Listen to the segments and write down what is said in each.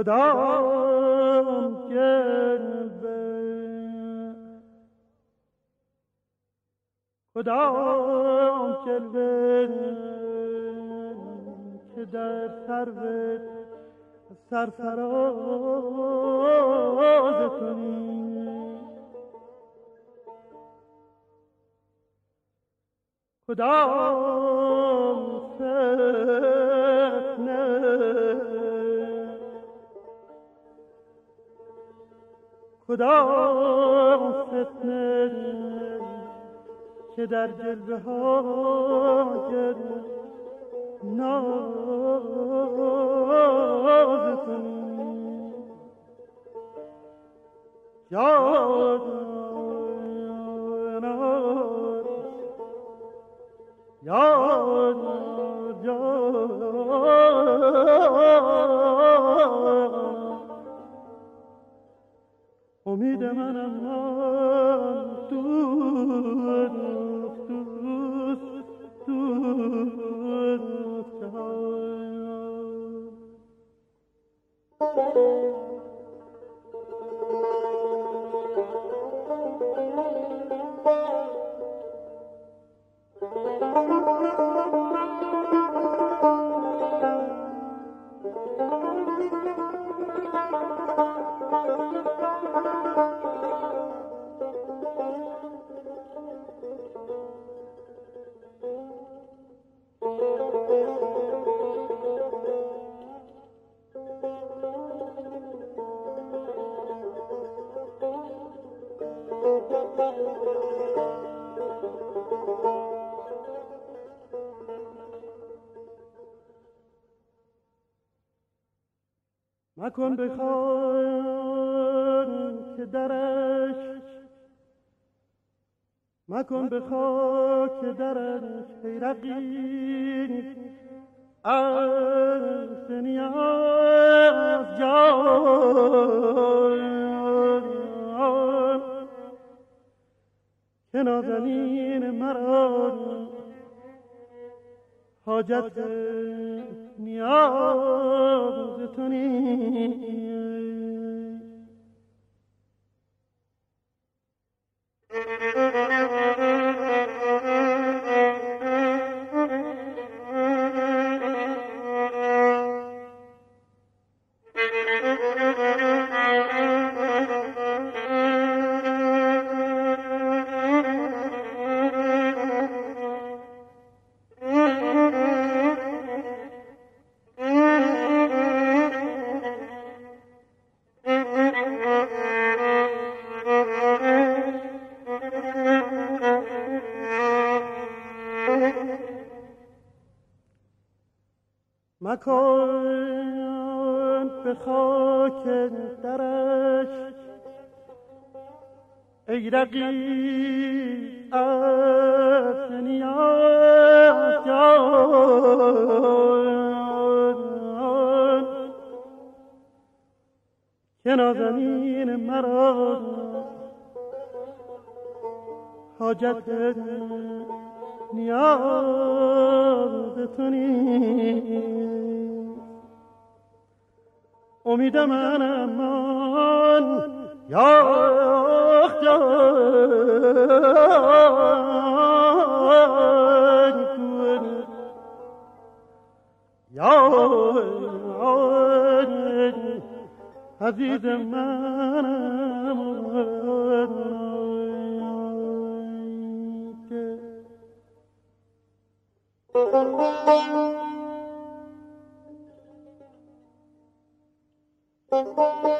کدام جلوه کدام جلوه که در سر سرفراز کنی. کدام فتنه کدام فتنه که در جلوه های ناز کنی یاد یاد امید منم من دوست دوست دوست مکن بخوان که درش مکن به خاک درش حیرقی از نیاز جان. که نازنین مرا حاجت نیاز تو مکن به خاک درش. ای رقی از نیاز که نازنین مرا حاجت نیاز تو امید من امان یا یا عزیز منم Thank you.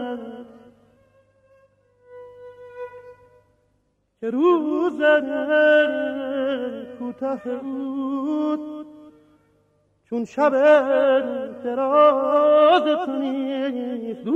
که روز کوته بود. چون شب دراز تو نیست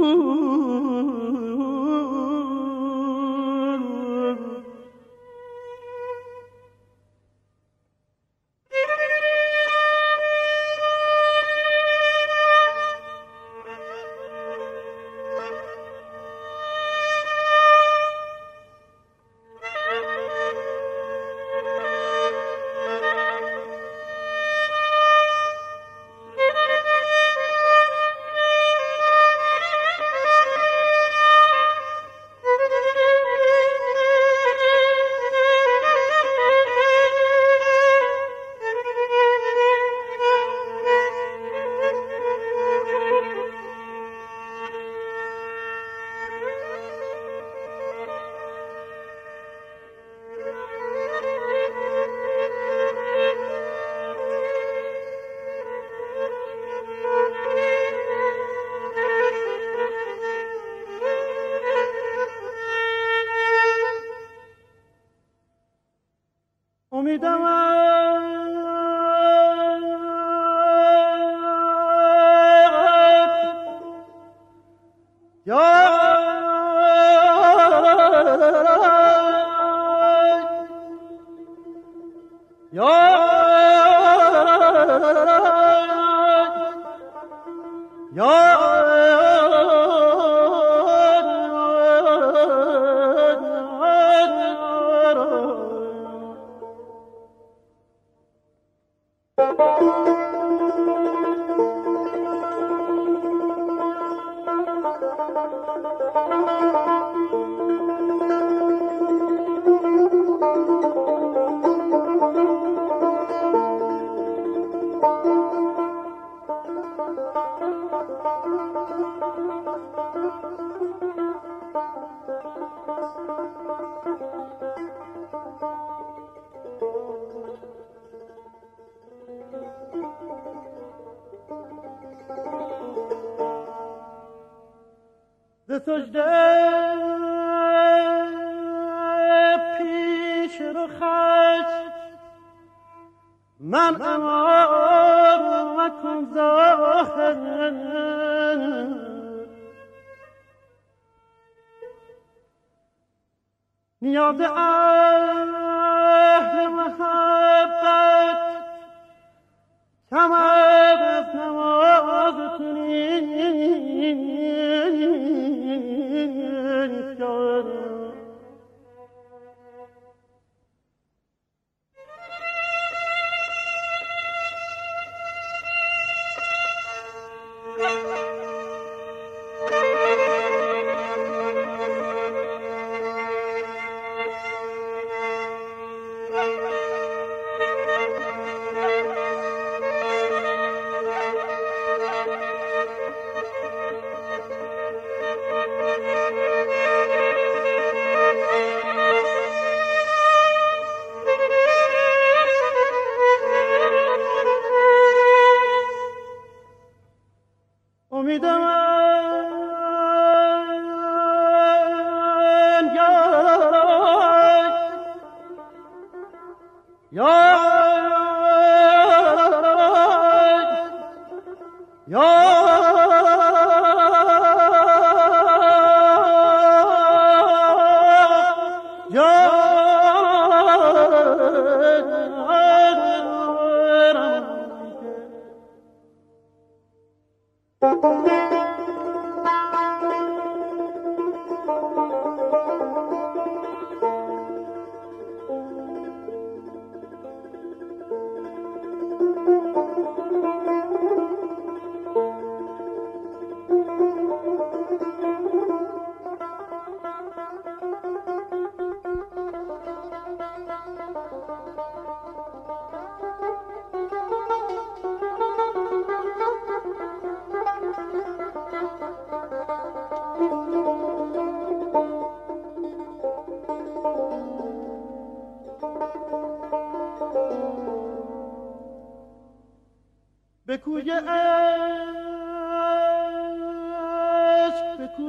Sita سجده پیش رو من امار مکن ظاهر نیاز اهل محبت. کم از نماز به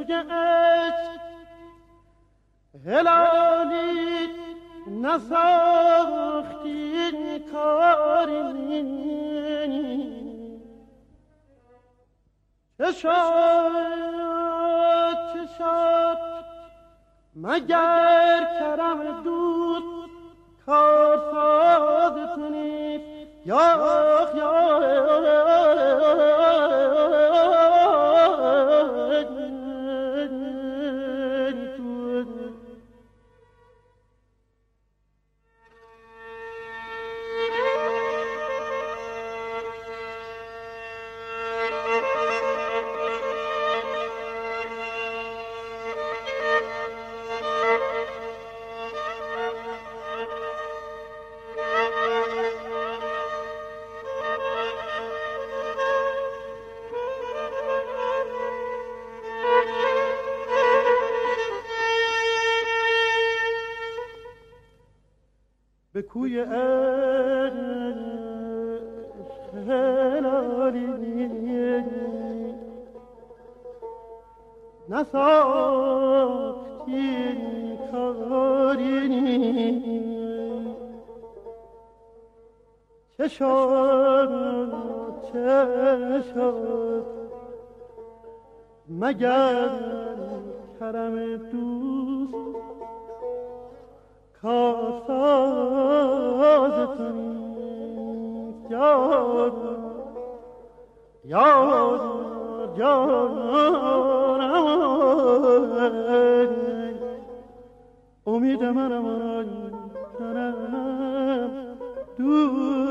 کوی عشق هلالی نساختی کاری چشاد چشاد مگر کرم دوست کارساز کنید یا یا به کوی هلالی نساختی کاری چه شد مگر کرم دوست کارساز امید منم کنم دور